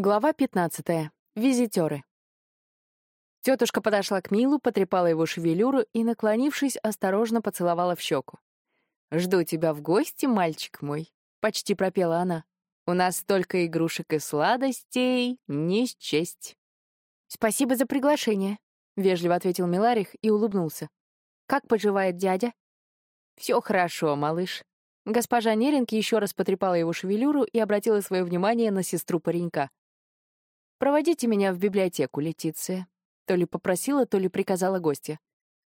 Глава 15. Визитеры. Тетушка подошла к Милу, потрепала его шевелюру и, наклонившись, осторожно поцеловала в щеку. «Жду тебя в гости, мальчик мой», — почти пропела она. «У нас столько игрушек и сладостей, не счесть». «Спасибо за приглашение», — вежливо ответил Миларих и улыбнулся. «Как поживает дядя?» «Все хорошо, малыш». Госпожа Неринг еще раз потрепала его шевелюру и обратила свое внимание на сестру паренька. «Проводите меня в библиотеку, Летиция». То ли попросила, то ли приказала гостья.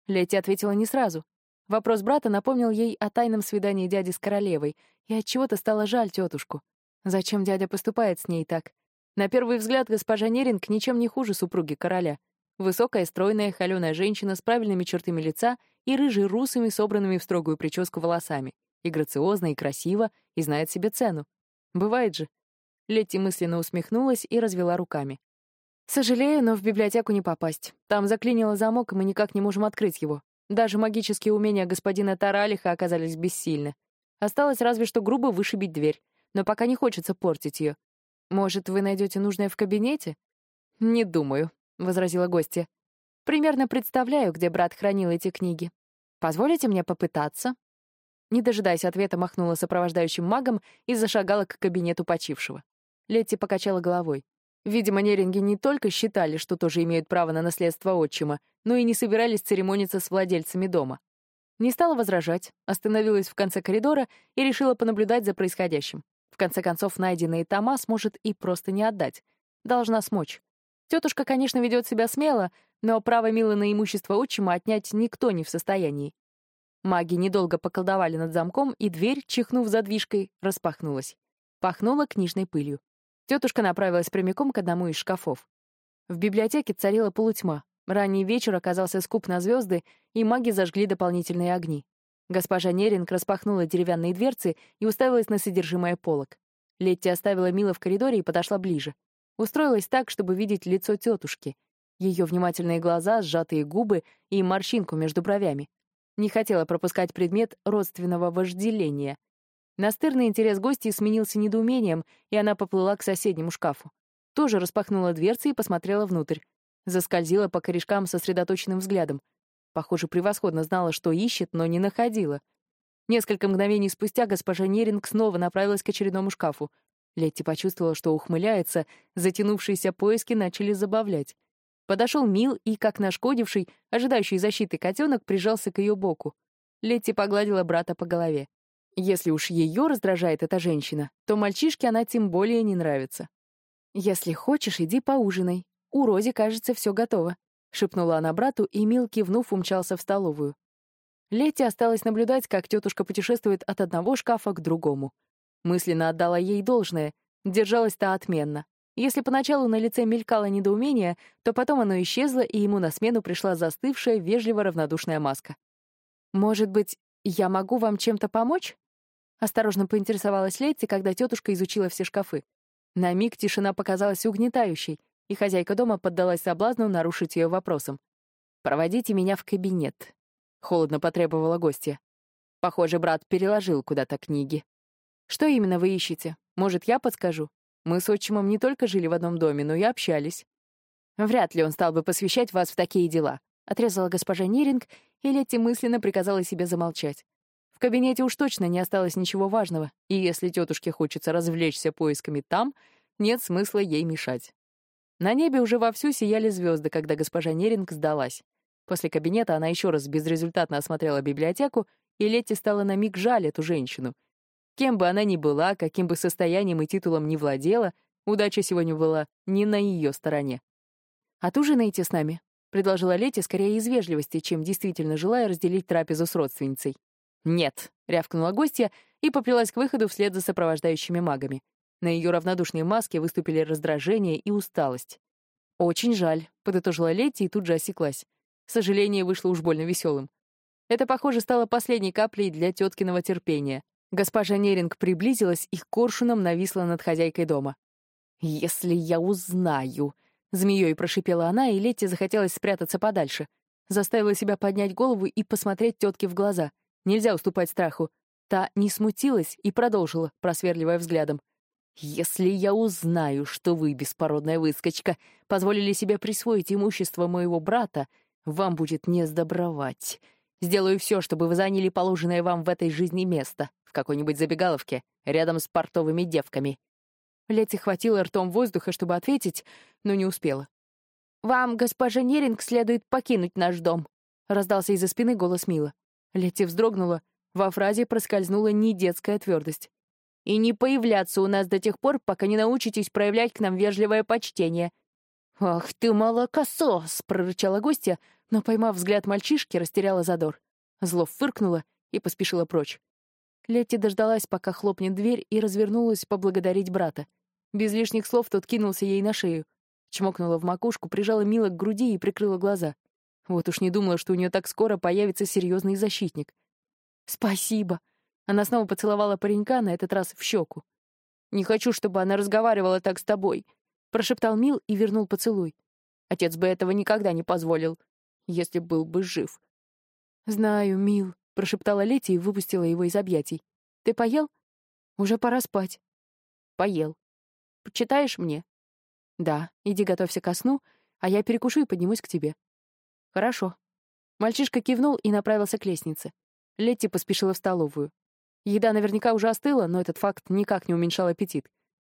Лети ответила не сразу. Вопрос брата напомнил ей о тайном свидании дяди с королевой, и от чего то стало жаль тетушку. Зачем дядя поступает с ней так? На первый взгляд госпожа Неринг ничем не хуже супруги короля. Высокая, стройная, холеная женщина с правильными чертами лица и рыжей русыми, собранными в строгую прическу волосами. И грациозна, и красиво, и знает себе цену. Бывает же. Летти мысленно усмехнулась и развела руками. «Сожалею, но в библиотеку не попасть. Там заклинило замок, и мы никак не можем открыть его. Даже магические умения господина Таралиха оказались бессильны. Осталось разве что грубо вышибить дверь, но пока не хочется портить ее. Может, вы найдете нужное в кабинете?» «Не думаю», — возразила гостья. «Примерно представляю, где брат хранил эти книги. Позволите мне попытаться?» Не дожидаясь ответа, махнула сопровождающим магом и зашагала к кабинету почившего. Летти покачала головой. Видимо, неринги не только считали, что тоже имеют право на наследство отчима, но и не собирались церемониться с владельцами дома. Не стала возражать, остановилась в конце коридора и решила понаблюдать за происходящим. В конце концов, найденные тома сможет и просто не отдать. Должна смочь. Тетушка, конечно, ведет себя смело, но право Милы на имущество отчима отнять никто не в состоянии. Маги недолго поколдовали над замком, и дверь, чихнув задвижкой, распахнулась. Пахнула книжной пылью. Тетушка направилась прямиком к одному из шкафов. В библиотеке царила полутьма. Ранний вечер оказался скуп на звезды, и маги зажгли дополнительные огни. Госпожа Неринг распахнула деревянные дверцы и уставилась на содержимое полок. Летти оставила Мила в коридоре и подошла ближе. Устроилась так, чтобы видеть лицо тетушки, ее внимательные глаза, сжатые губы и морщинку между бровями. Не хотела пропускать предмет родственного вожделения. Настырный интерес гостей сменился недоумением, и она поплыла к соседнему шкафу. Тоже распахнула дверцы и посмотрела внутрь. Заскользила по корешкам сосредоточенным взглядом. Похоже, превосходно знала, что ищет, но не находила. Несколько мгновений спустя госпожа Неринг снова направилась к очередному шкафу. Летти почувствовала, что ухмыляется, затянувшиеся поиски начали забавлять. Подошел Мил и, как нашкодивший, ожидающий защиты котенок, прижался к ее боку. Летти погладила брата по голове. Если уж ее раздражает эта женщина, то мальчишке она тем более не нравится. «Если хочешь, иди поужинай. У Рози, кажется, все готово», — шепнула она брату, и Мил, кивнув, умчался в столовую. Летти осталось наблюдать, как тетушка путешествует от одного шкафа к другому. Мысленно отдала ей должное, держалась-то отменно. Если поначалу на лице мелькало недоумение, то потом оно исчезло, и ему на смену пришла застывшая, вежливо равнодушная маска. «Может быть, я могу вам чем-то помочь?» Осторожно поинтересовалась Летти, когда тетушка изучила все шкафы. На миг тишина показалась угнетающей, и хозяйка дома поддалась соблазну нарушить ее вопросом. «Проводите меня в кабинет», — холодно потребовала гостья. Похоже, брат переложил куда-то книги. «Что именно вы ищете? Может, я подскажу? Мы с отчимом не только жили в одном доме, но и общались». «Вряд ли он стал бы посвящать вас в такие дела», — отрезала госпожа Неринг, и Летти мысленно приказала себе замолчать. В кабинете уж точно не осталось ничего важного, и если тетушке хочется развлечься поисками там, нет смысла ей мешать. На небе уже вовсю сияли звезды, когда госпожа Неринг сдалась. После кабинета она еще раз безрезультатно осмотрела библиотеку, и Летти стала на миг жаль эту женщину. Кем бы она ни была, каким бы состоянием и титулом ни владела, удача сегодня была не на ее стороне. «Отужинайте с нами», — предложила Летти скорее из вежливости, чем действительно желая разделить трапезу с родственницей. «Нет», — рявкнула гостья и поплелась к выходу вслед за сопровождающими магами. На ее равнодушной маске выступили раздражение и усталость. «Очень жаль», — подытожила Летти и тут же осеклась. Сожаление вышло уж больно веселым. Это, похоже, стало последней каплей для теткиного терпения. Госпожа Неринг приблизилась и коршуном нависла над хозяйкой дома. «Если я узнаю...» — змеей прошипела она, и Летти захотелось спрятаться подальше. Заставила себя поднять голову и посмотреть тетке в глаза — Нельзя уступать страху. Та не смутилась и продолжила, просверливая взглядом. Если я узнаю, что вы, беспородная выскочка, позволили себе присвоить имущество моего брата, вам будет не сдобровать. Сделаю все, чтобы вы заняли положенное вам в этой жизни место, в какой-нибудь забегаловке, рядом с портовыми девками». Лети хватило ртом воздуха, чтобы ответить, но не успела. «Вам, госпожа Неринг, следует покинуть наш дом», — раздался из-за спины голос Мила. Лети вздрогнула. Во фразе проскользнула недетская твердость и не появляться у нас до тех пор, пока не научитесь проявлять к нам вежливое почтение». «Ах ты, молокосос!» — прорычала гостья, но, поймав взгляд мальчишки, растеряла задор. Зло фыркнула и поспешила прочь. Летти дождалась, пока хлопнет дверь, и развернулась поблагодарить брата. Без лишних слов тот кинулся ей на шею. Чмокнула в макушку, прижала Мила к груди и прикрыла глаза. Вот уж не думала, что у нее так скоро появится серьезный защитник. «Спасибо», она снова поцеловала паренька, на этот раз в щеку. «Не хочу, чтобы она разговаривала так с тобой», — прошептал Мил и вернул поцелуй. Отец бы этого никогда не позволил, если был бы жив. «Знаю, Мил», — прошептала Лети и выпустила его из объятий. «Ты поел? Уже пора спать». «Поел. Почитаешь мне?» «Да, иди готовься ко сну, а я перекушу и поднимусь к тебе». «Хорошо». Мальчишка кивнул и направился к лестнице. Летти поспешила в столовую. Еда наверняка уже остыла, но этот факт никак не уменьшал аппетит.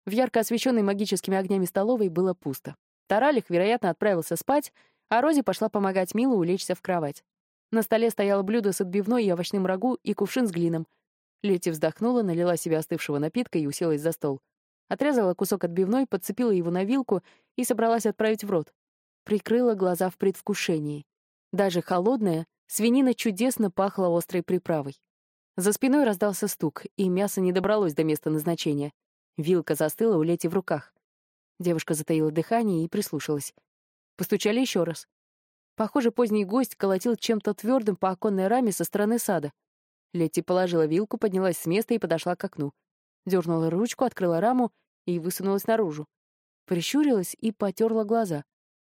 В ярко освещенной магическими огнями столовой было пусто. Таралих, вероятно, отправился спать, а Рози пошла помогать Милу улечься в кровать. На столе стояло блюдо с отбивной и овощным рагу и кувшин с глином. Лети вздохнула, налила себе остывшего напитка и уселась за стол. Отрезала кусок отбивной, подцепила его на вилку и собралась отправить в рот. Прикрыла глаза в предвкушении. Даже холодная, свинина чудесно пахла острой приправой. За спиной раздался стук, и мясо не добралось до места назначения. Вилка застыла у Лети в руках. Девушка затаила дыхание и прислушалась. Постучали еще раз. Похоже, поздний гость колотил чем-то твердым по оконной раме со стороны сада. Летти положила вилку, поднялась с места и подошла к окну. Дернула ручку, открыла раму и высунулась наружу. Прищурилась и потерла глаза.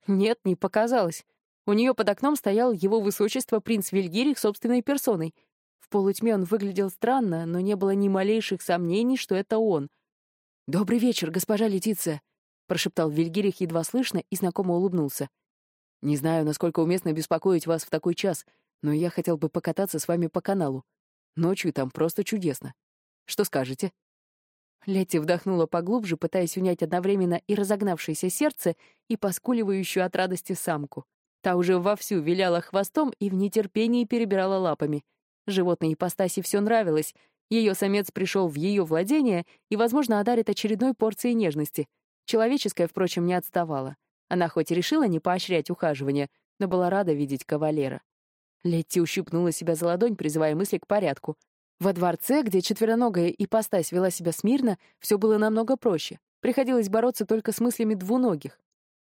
Нет, не показалось. У нее под окном стоял его высочество принц Вильгирих собственной персоной — полутьме он выглядел странно, но не было ни малейших сомнений, что это он. «Добрый вечер, госпожа Летиция», — прошептал Вильгирих едва слышно и знакомо улыбнулся. «Не знаю, насколько уместно беспокоить вас в такой час, но я хотел бы покататься с вами по каналу. Ночью там просто чудесно. Что скажете?» Летти вдохнула поглубже, пытаясь унять одновременно и разогнавшееся сердце, и поскуливающую от радости самку. Та уже вовсю виляла хвостом и в нетерпении перебирала лапами. Животной ипостаси все нравилось. Ее самец пришел в ее владение и, возможно, одарит очередной порцией нежности. Человеческая, впрочем, не отставала. Она хоть и решила не поощрять ухаживание, но была рада видеть кавалера. Летти ущипнула себя за ладонь, призывая мысли к порядку. Во дворце, где четвероногая ипостась вела себя смирно, все было намного проще. Приходилось бороться только с мыслями двуногих.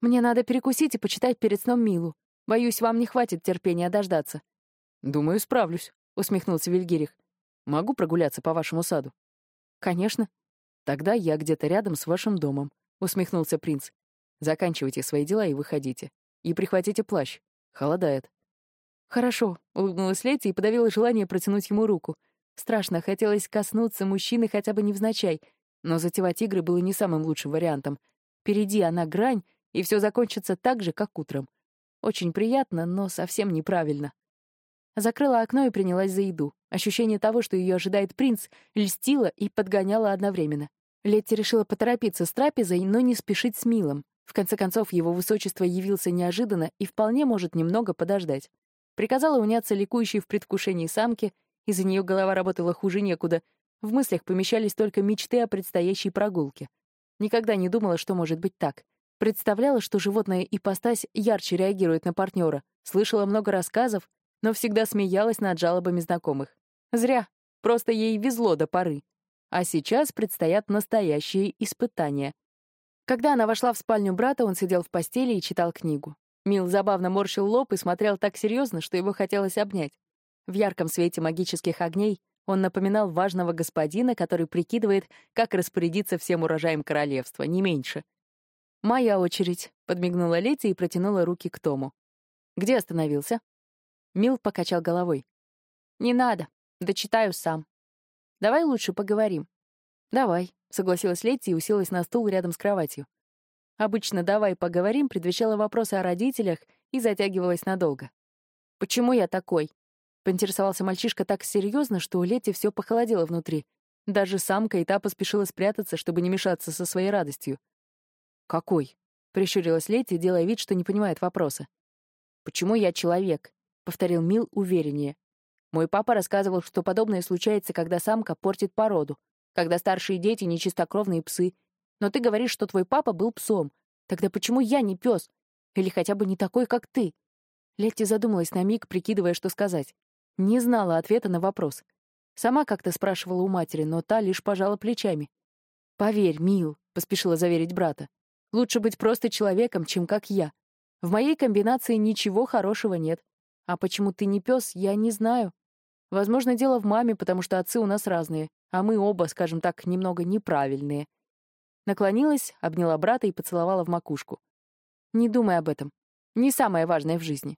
«Мне надо перекусить и почитать перед сном Милу. Боюсь, вам не хватит терпения дождаться». «Думаю, справлюсь», усмехнулся Вильгирих. «Могу прогуляться по вашему саду?» «Конечно». «Тогда я где-то рядом с вашим домом», — усмехнулся принц. «Заканчивайте свои дела и выходите. И прихватите плащ. Холодает». «Хорошо», — улыбнулась Лети и подавила желание протянуть ему руку. Страшно хотелось коснуться мужчины хотя бы невзначай, но затевать игры было не самым лучшим вариантом. Впереди она грань, и все закончится так же, как утром. Очень приятно, но совсем неправильно. Закрыла окно и принялась за еду. Ощущение того, что ее ожидает принц, льстило и подгоняло одновременно. Летти решила поторопиться с трапезой, но не спешить с Милом. В конце концов, его высочество явился неожиданно и вполне может немного подождать. Приказала уняться ликующей в предвкушении самки, из-за нее голова работала хуже некуда. В мыслях помещались только мечты о предстоящей прогулке. Никогда не думала, что может быть так. Представляла, что животное ипостась ярче реагирует на партнера, слышала много рассказов, но всегда смеялась над жалобами знакомых. Зря, просто ей везло до поры. А сейчас предстоят настоящие испытания. Когда она вошла в спальню брата, он сидел в постели и читал книгу. Мил забавно морщил лоб и смотрел так серьезно, что его хотелось обнять. В ярком свете магических огней он напоминал важного господина, который прикидывает, как распорядиться всем урожаем королевства, не меньше. «Моя очередь», — подмигнула Лети и протянула руки к Тому. «Где остановился?» Мил покачал головой. «Не надо. Дочитаю сам. Давай лучше поговорим». «Давай», — согласилась Летти и уселась на стул рядом с кроватью. Обычно «давай поговорим» предвещала вопросы о родителях и затягивалась надолго. «Почему я такой?» — поинтересовался мальчишка так серьезно, что у Летти все похолодело внутри. Даже самка и та поспешила спрятаться, чтобы не мешаться со своей радостью. «Какой?» — прищурилась Летти, делая вид, что не понимает вопроса. «Почему я человек?» — повторил Мил увереннее. «Мой папа рассказывал, что подобное случается, когда самка портит породу, когда старшие дети — нечистокровные псы. Но ты говоришь, что твой папа был псом. Тогда почему я не пес? Или хотя бы не такой, как ты?» Летти задумалась на миг, прикидывая, что сказать. Не знала ответа на вопрос. Сама как-то спрашивала у матери, но та лишь пожала плечами. «Поверь, Мил», — поспешила заверить брата, — «лучше быть просто человеком, чем как я. В моей комбинации ничего хорошего нет. А почему ты не пес, я не знаю. Возможно, дело в маме, потому что отцы у нас разные, а мы оба, скажем так, немного неправильные. Наклонилась, обняла брата и поцеловала в макушку. Не думай об этом. Не самое важное в жизни.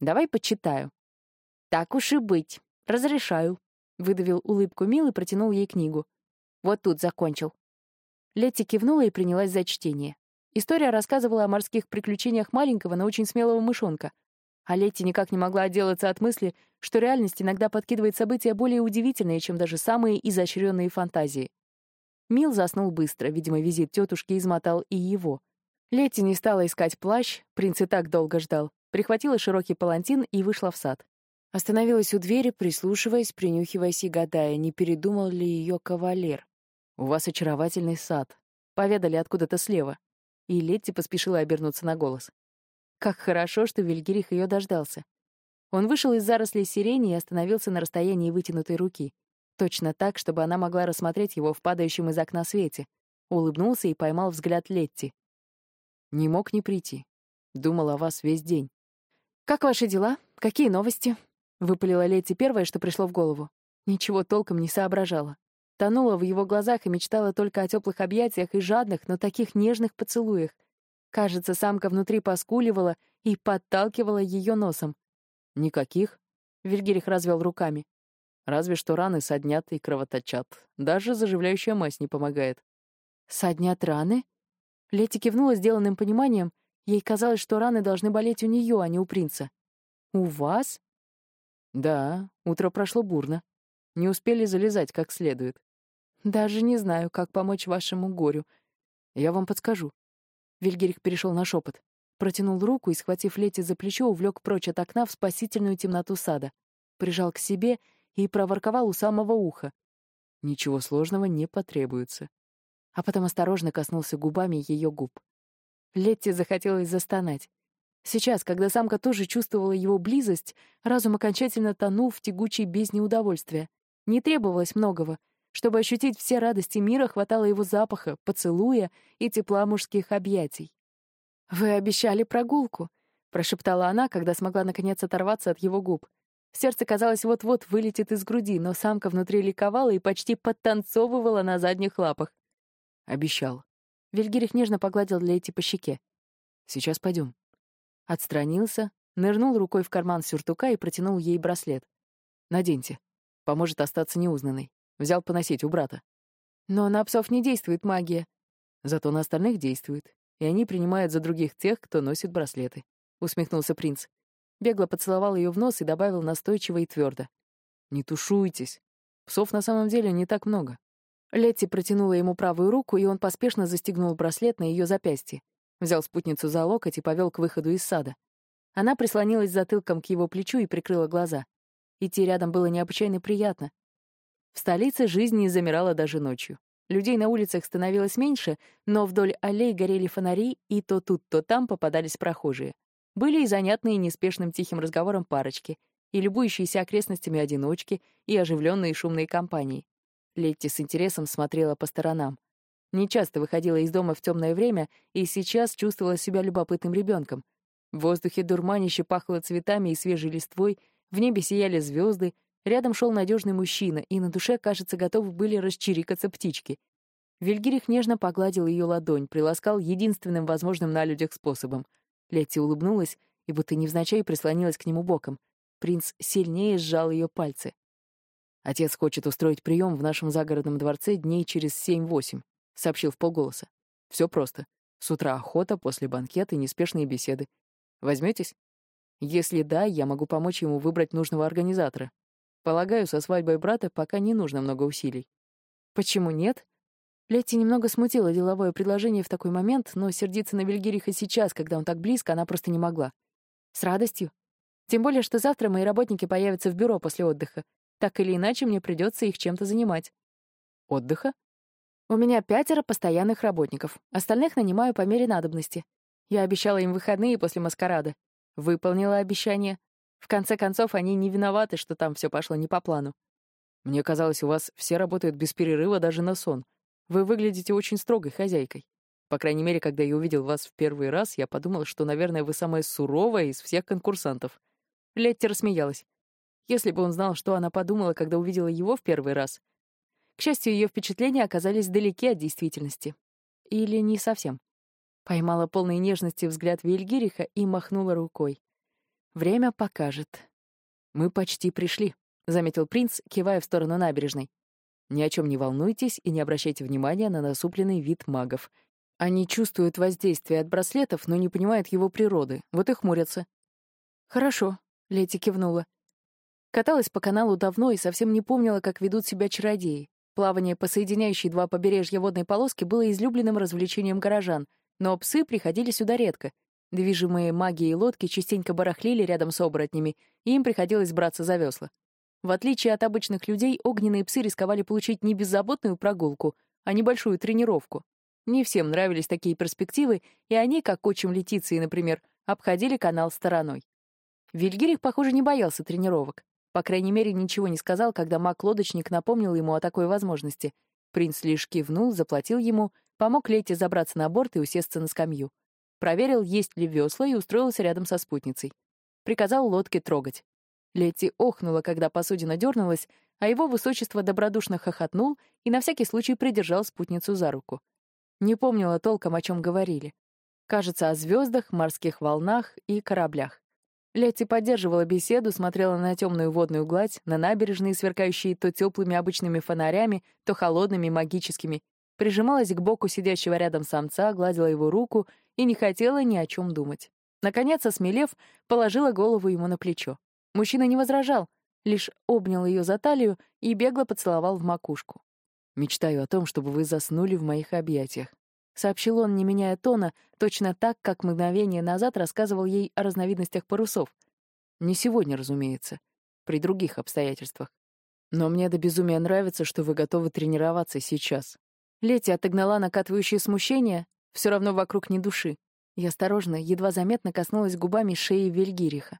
Давай почитаю. Так уж и быть. Разрешаю. Выдавил улыбку Мил и протянул ей книгу. Вот тут закончил. Летти кивнула и принялась за чтение. История рассказывала о морских приключениях маленького, но очень смелого мышонка — а Летти никак не могла отделаться от мысли, что реальность иногда подкидывает события более удивительные, чем даже самые изощренные фантазии. Мил заснул быстро, видимо, визит тетушки измотал и его. Летти не стала искать плащ, принц и так долго ждал, прихватила широкий палантин и вышла в сад. Остановилась у двери, прислушиваясь, принюхиваясь и гадая, не передумал ли ее кавалер. «У вас очаровательный сад», — поведали откуда-то слева. И Летти поспешила обернуться на голос. Как хорошо, что Вильгирих ее дождался. Он вышел из зарослей сирени и остановился на расстоянии вытянутой руки. Точно так, чтобы она могла рассмотреть его в падающем из окна свете. Улыбнулся и поймал взгляд Летти. «Не мог не прийти. Думал о вас весь день». «Как ваши дела? Какие новости?» — выпалила Летти первое, что пришло в голову. Ничего толком не соображала. Тонула в его глазах и мечтала только о теплых объятиях и жадных, но таких нежных поцелуях, Кажется, самка внутри поскуливала и подталкивала ее носом. «Никаких», — Вильгерих развел руками. «Разве что раны соднят и кровоточат. Даже заживляющая мазь не помогает». «Соднят раны?» Лети кивнула сделанным пониманием. Ей казалось, что раны должны болеть у нее, а не у принца. «У вас?» «Да, утро прошло бурно. Не успели залезать как следует». «Даже не знаю, как помочь вашему горю. Я вам подскажу. Вильгерих перешел на шепот. Протянул руку и, схватив Лети за плечо, увлек прочь от окна в спасительную темноту сада. Прижал к себе и проворковал у самого уха. Ничего сложного не потребуется. А потом осторожно коснулся губами ее губ. Летти захотелось застонать. Сейчас, когда самка тоже чувствовала его близость, разум окончательно тонул в тягучей бездне удовольствия. Не требовалось многого — чтобы ощутить все радости мира, хватало его запаха, поцелуя и тепла мужских объятий. «Вы обещали прогулку», — прошептала она, когда смогла наконец оторваться от его губ. Сердце, казалось, вот-вот вылетит из груди, но самка внутри ликовала и почти подтанцовывала на задних лапах. «Обещал». Вильгерих нежно погладил Лейти по щеке. «Сейчас пойдем». Отстранился, нырнул рукой в карман сюртука и протянул ей браслет. «Наденьте. Поможет остаться неузнанной». Взял поносить у брата. Но на псов не действует магия. Зато на остальных действует. И они принимают за других тех, кто носит браслеты. Усмехнулся принц. Бегло поцеловал ее в нос и добавил настойчиво и твердо. «Не тушуйтесь. Псов на самом деле не так много». Летти протянула ему правую руку, и он поспешно застегнул браслет на ее запястье. Взял спутницу за локоть и повел к выходу из сада. Она прислонилась затылком к его плечу и прикрыла глаза. Идти рядом было необычайно приятно, в столице жизнь не замирала даже ночью. Людей на улицах становилось меньше, но вдоль аллей горели фонари, и то тут, то там попадались прохожие. Были и занятные неспешным тихим разговором парочки, и любующиеся окрестностями одиночки, и оживленные шумные компании. Летти с интересом смотрела по сторонам. Нечасто выходила из дома в темное время и сейчас чувствовала себя любопытным ребенком. В воздухе дурманище пахло цветами и свежей листвой, в небе сияли звезды, Рядом шел надежный мужчина, и на душе, кажется, готовы были расчирикаться птички. Вильгирих нежно погладил ее ладонь, приласкал единственным возможным на людях способом. Летти улыбнулась и будто невзначай прислонилась к нему боком. Принц сильнее сжал ее пальцы. Отец хочет устроить прием в нашем загородном дворце дней через семь-восемь, сообщил в полголоса. Все просто. С утра охота, после банкета неспешные беседы. Возьметесь? Если да, я могу помочь ему выбрать нужного организатора. Полагаю, со свадьбой брата пока не нужно много усилий. Почему нет? Летти немного смутила деловое предложение в такой момент, но сердиться на Вильгириха сейчас, когда он так близко, она просто не могла. С радостью. Тем более, что завтра мои работники появятся в бюро после отдыха. Так или иначе, мне придется их чем-то занимать. Отдыха? У меня пятеро постоянных работников. Остальных нанимаю по мере надобности. Я обещала им выходные после маскарада. Выполнила обещание. В конце концов, они не виноваты, что там все пошло не по плану. Мне казалось, у вас все работают без перерыва даже на сон. Вы выглядите очень строгой хозяйкой. По крайней мере, когда я увидел вас в первый раз, я подумал, что, наверное, вы самая суровая из всех конкурсантов. Летти рассмеялась. Если бы он знал, что она подумала, когда увидела его в первый раз. К счастью, ее впечатления оказались далеки от действительности. Или не совсем. Поймала полной нежности взгляд Вильгириха и махнула рукой. «Время покажет». «Мы почти пришли», — заметил принц, кивая в сторону набережной. «Ни о чем не волнуйтесь и не обращайте внимания на насупленный вид магов. Они чувствуют воздействие от браслетов, но не понимают его природы, вот и хмурятся». «Хорошо», — Лети кивнула. Каталась по каналу давно и совсем не помнила, как ведут себя чародеи. Плавание по соединяющей два побережья водной полоски было излюбленным развлечением горожан, но псы приходили сюда редко. Движимые магией лодки частенько барахлили рядом с оборотнями, и им приходилось браться за весла. В отличие от обычных людей, огненные псы рисковали получить не беззаботную прогулку, а небольшую тренировку. Не всем нравились такие перспективы, и они, как отчим Летиции, например, обходили канал стороной. Вильгирих, похоже, не боялся тренировок. По крайней мере, ничего не сказал, когда маг-лодочник напомнил ему о такой возможности. Принц лишь кивнул, заплатил ему, помог Лете забраться на борт и усесться на скамью. Проверил, есть ли весла, и устроился рядом со спутницей. Приказал лодке трогать. Летти охнула, когда посудина дернулась, а его высочество добродушно хохотнул и на всякий случай придержал спутницу за руку. Не помнила толком, о чем говорили. Кажется, о звездах, морских волнах и кораблях. Летти поддерживала беседу, смотрела на темную водную гладь, на набережные, сверкающие то теплыми обычными фонарями, то холодными магическими, прижималась к боку сидящего рядом самца, гладила его руку и не хотела ни о чем думать. Наконец, осмелев, положила голову ему на плечо. Мужчина не возражал, лишь обнял ее за талию и бегло поцеловал в макушку. «Мечтаю о том, чтобы вы заснули в моих объятиях сообщил он, не меняя тона, точно так, как мгновение назад рассказывал ей о разновидностях парусов. Не сегодня, разумеется, при других обстоятельствах. Но мне до безумия нравится, что вы готовы тренироваться сейчас. Лети отогнала накатывающее смущение, все равно вокруг ни души. Я осторожно, едва заметно коснулась губами шеи Вельгириха.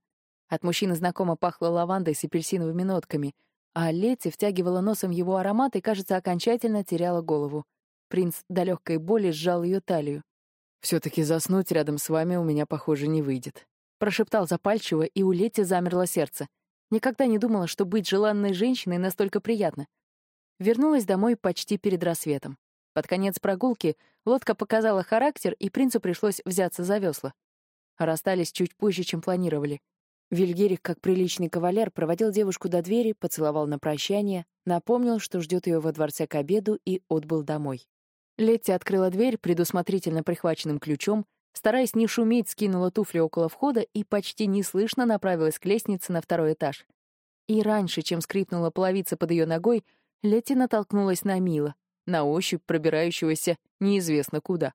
От мужчины знакомо пахло лавандой с апельсиновыми нотками, а Лети втягивала носом его аромат и, кажется, окончательно теряла голову. Принц до легкой боли сжал ее талию. «Все-таки заснуть рядом с вами у меня, похоже, не выйдет», — прошептал запальчиво, и у Лети замерло сердце. Никогда не думала, что быть желанной женщиной настолько приятно. Вернулась домой почти перед рассветом. Под конец прогулки лодка показала характер, и принцу пришлось взяться за весла. Расстались чуть позже, чем планировали. Вильгерик, как приличный кавалер, проводил девушку до двери, поцеловал на прощание, напомнил, что ждет ее во дворце к обеду, и отбыл домой. Летти открыла дверь предусмотрительно прихваченным ключом, стараясь не шуметь, скинула туфли около входа и почти неслышно направилась к лестнице на второй этаж. И раньше, чем скрипнула половица под ее ногой, Летти натолкнулась на Мила, на ощупь пробирающегося неизвестно куда.